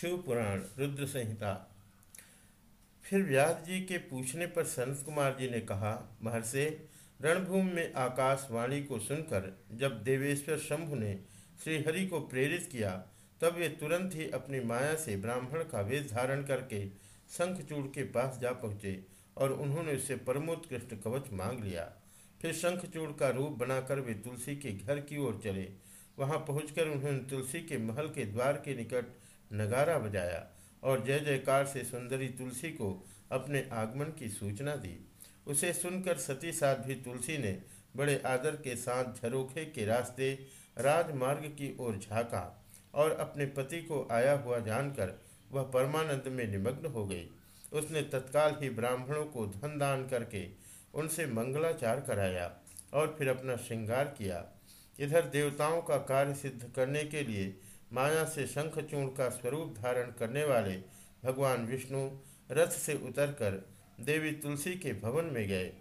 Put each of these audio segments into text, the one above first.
शिव पुराण रुद्र संहिता। फिर व्यास जी के पूछने पर सनत कुमार जी ने कहा, महर्षि, रणभूमि में आकाशवाणी को सुनकर जब देवेश्वर शंभु ने श्रीहरि को प्रेरित किया, तब वे तुरंत ही अपनी माया से ब्राह्मण का वेश धारण करके शंखचूड़ के पास जा पहुँचे और उन्होंने उससे परमोत्कृष्ट कवच मांग लिया। फिर शंखचूड़ का रूप बनाकर वे तुलसी के घर की ओर चले। वहाँ पहुंचकर उन्होंने तुलसी के महल के द्वार के निकट नगारा बजाया और जय जयकार से सुंदरी तुलसी को अपने आगमन की सूचना दी। उसे सुनकर सती साध्वी तुलसी ने बड़े आदर के साथ झरोखे के रास्ते राजमार्ग की ओर झांका और अपने पति को आया हुआ जानकर वह परमानंद में निमग्न हो गई। उसने तत्काल ही ब्राह्मणों को धन दान करके उनसे मंगलाचार कराया और फिर अपना श्रृंगार किया। इधर देवताओं का कार्य सिद्ध करने के लिए माया से शंखचूर्ण का स्वरूप धारण करने वाले भगवान विष्णु रथ से उतरकर देवी तुलसी के भवन में गए।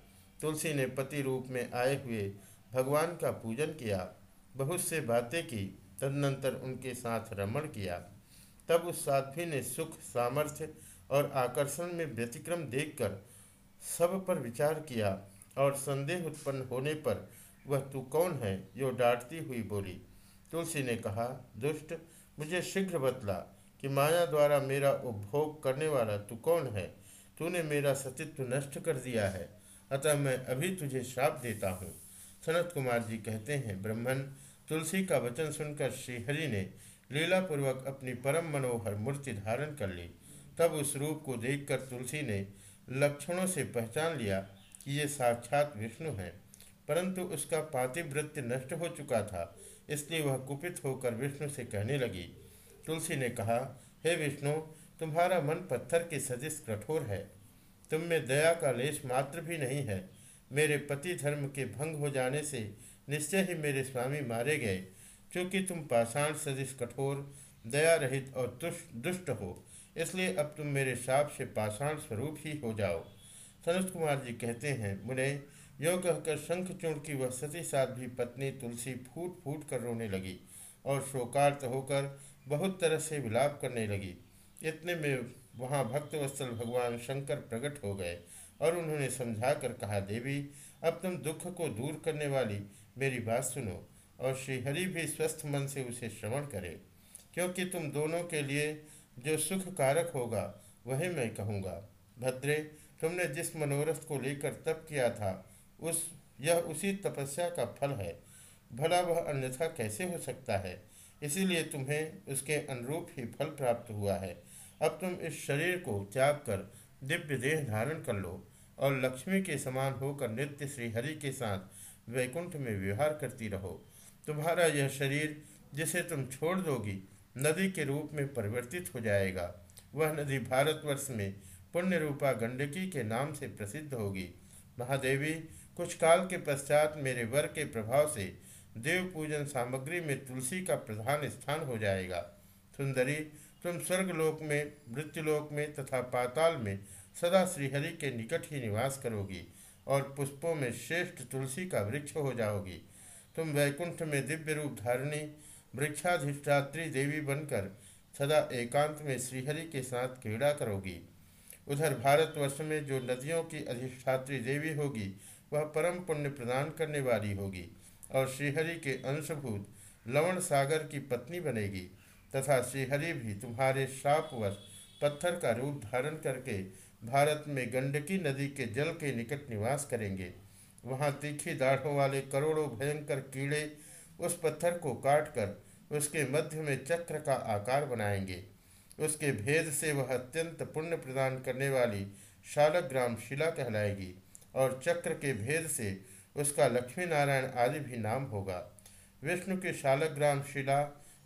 तुलसी ने पति रूप में आए हुए भगवान का पूजन किया। बहुत से बातें की, तदनंतर उनके साथ रमण किया। तब उस साध्वी ने सुख, सामर्थ्य और आकर्षण में व्यतिक्रम देखकर सब पर विचार किया और संदेह उत्पन्न होने पर, वह तू कौन है? जो डांटती हुई बोली। तुलसी ने कहा, दुष्ट, मुझे शीघ्र बतला कि माया द्वारा मेरा उपभोग करने वाला तू कौन है? तूने मेरा सतित्व नष्ट कर दिया है। अतः मैं अभी तुझे श्राप देता हूँ। सनत कुमार जी कहते हैं, ब्रह्मन, तुलसी का वचन सुनकर श्रीहरि ने लीलापूर्वक अपनी परम मनोहर मूर्ति धारण कर ली। तब उस रूप को देखकर तुलसी ने लक्षणों से पहचान लिया कि ये साक्षात विष्णु हैं। परंतु उसका पातिवृत्य नष्ट हो चुका था। इसलिए वह कुपित होकर विष्णु से कहने लगी। तुलसी ने कहा, हे विष्णु, तुम्हारा मन पत्थर के सदिश कठोर है। तुम में दया का लेश मात्र भी नहीं है। मेरे पति धर्म के भंग हो जाने से निश्चय ही मेरे स्वामी मारे गए। क्योंकि तुम पाषाण सदिश कठोर दया रहित और दुष्ट हो, इसलिए अब तुम मेरे साप से पाषाण स्वरूप ही हो जाओ। सनत कुमार जी कहते हैं, मुने यो कहकर शंखचूर्ण की वह सती साध्वी पत्नी तुलसी फूट फूट कर रोने लगी और शोकार्त होकर बहुत तरह से विलाप करने लगी। इतने में वहाँ भक्तवत्सल भगवान शंकर प्रकट हो गए और उन्होंने समझा कर कहा, देवी, अब तुम दुख को दूर करने वाली मेरी बात सुनो और श्रीहरि भी स्वस्थ मन से उसे श्रवण करे, क्योंकि तुम दोनों के लिए जो सुख कारक होगा, वही मैं कहूँगा। भद्रे, तुमने जिस मनोरथ को लेकर तप किया था उस, यह उसी तपस्या का फल है। भला वह अन्यथा कैसे हो सकता है? इसीलिए तुम्हें उसके अनुरूप ही फल प्राप्त हुआ है। अब तुम इस शरीर को त्याग कर दिव्य देह धारण कर लो और लक्ष्मी के समान होकर नित्य श्रीहरि के साथ वैकुंठ में व्यवहार करती रहो। तुम्हारा यह शरीर, जिसे तुम छोड़ दोगी, नदी के रूप में परिवर्तित हो जाएगा। वह नदी भारतवर्ष में पुण्य रूपा गंडकी के नाम से प्रसिद्ध होगी। महादेवी कुछ काल के पश्चात मेरे वर के प्रभाव से देव पूजन सामग्री में तुलसी का प्रधान स्थान हो जाएगा। सुंदरी, तुम स्वर्गलोक में, मृत्युलोक में तथा पाताल में सदा श्रीहरि के निकट ही निवास करोगी और पुष्पों में श्रेष्ठ तुलसी का वृक्ष हो जाओगी। तुम वैकुंठ में दिव्य रूप धारणी, वृक्षाधिष्ठात्री देवी बनकर सदा एकांत में श्रीहरि के साथ क्रीड़ा करोगी। उधर भारतवर्ष में जो नदियों की अधिष्ठात्री देवी होगी वह परम पुण्य प्रदान करने वाली होगी और श्रीहरि के अंशभूत लवण सागर की पत्नी बनेगी तथा श्रीहरि भी तुम्हारे श्रापवश पत्थर का रूप धारण करके भारत में गंडकी नदी के जल के निकट निवास करेंगे। वहाँ तीखी दाढ़ों वाले करोड़ों भयंकर कीड़े उस पत्थर को काट कर उसके मध्य में चक्र का आकार बनाएँगे। उसके भेद से वह अत्यंत पुण्य प्रदान करने वाली शालग्राम शिला कहलाएगी। और चक्र के भेद से उसका लक्ष्मी नारायण आदि भी नाम होगा। विष्णु के शालग्राम शिला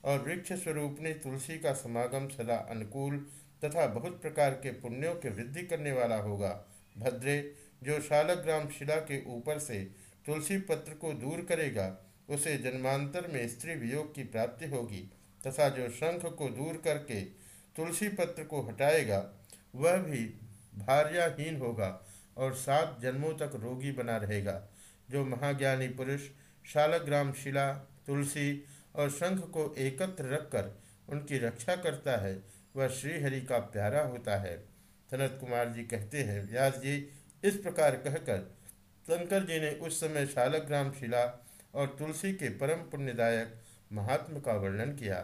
और वृक्ष स्वरूप ने तुलसी का समागम सदा अनुकूल तथा बहुत प्रकार के पुण्यों के वृद्धि करने वाला होगा। भद्रे, जो शालग्राम शिला के ऊपर से तुलसी पत्र को दूर करेगा, उसे जन्मांतर में स्त्री वियोग की प्राप्ति होगी तथा जो शंख को दूर करके तुलसी पत्र को हटाएगा, वह भी भार्याहीन होगा। और सात जन्मों तक रोगी बना रहेगा, जो महाज्ञानी पुरुष, शालग्राम शिला, तुलसी और शंख को एकत्र रखकर उनकी रक्षा करता है, वह श्रीहरि का प्यारा होता है। सनत कुमार जी कहते हैं, व्यास जी, इस प्रकार कहकर शंकर जी ने उस समय शालग्राम शिला और तुलसी के परम पुण्यदायक महात्म का वर्णन किया।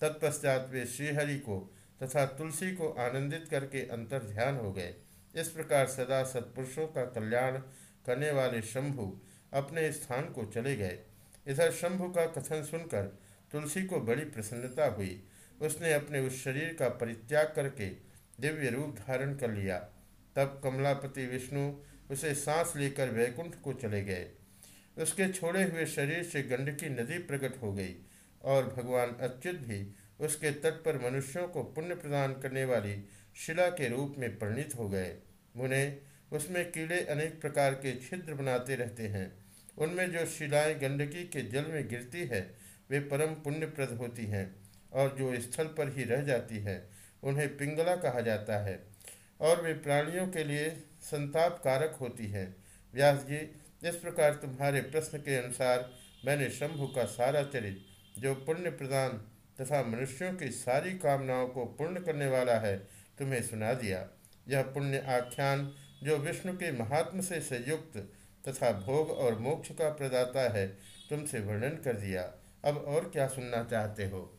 तत्पश्चात वे श्रीहरि को तथा तुलसी को आनंदित करके अंतर ध्यान हो गए। इस प्रकार सदा सत्पुरुषों का कल्याण करने वाले शंभु अपने स्थान को चले गए। इधर शंभु का कथन सुनकर तुलसी को बड़ी प्रसन्नता हुई। उसने अपने उस शरीर का परित्याग करके दिव्य रूप धारण कर लिया। तब कमलापति विष्णु उसे सांस लेकर वैकुंठ को चले गए। उसके छोड़े हुए शरीर से गंडकी नदी प्रकट हो गई और भगवान अच्युत भी उसके तट पर मनुष्यों को पुण्य प्रदान करने वाली शिला के रूप में परिणित हो गए। मुने उसमें कीड़े अनेक प्रकार के छिद्र बनाते रहते हैं। उनमें जो शिलाएँ गंडकी के जल में गिरती है, वे परम पुण्यप्रद होती हैं और जो स्थल पर ही रह जाती है, उन्हें पिंगला कहा जाता है। और वे प्राणियों के लिए संताप कारक होती हैं। व्यास जी, इस प्रकार तुम्हारे प्रश्न के अनुसार मैंने शंभु का सारा चरित्र जो पुण्य प्रदान तथा मनुष्यों की सारी कामनाओं को पूर्ण करने वाला है, तुम्हें सुना दिया। यह पुण्य आख्यान जो विष्णु के महात्म से संयुक्त तथा भोग और मोक्ष का प्रदाता है, तुमसे वर्णन कर दिया। अब और क्या सुनना चाहते हो?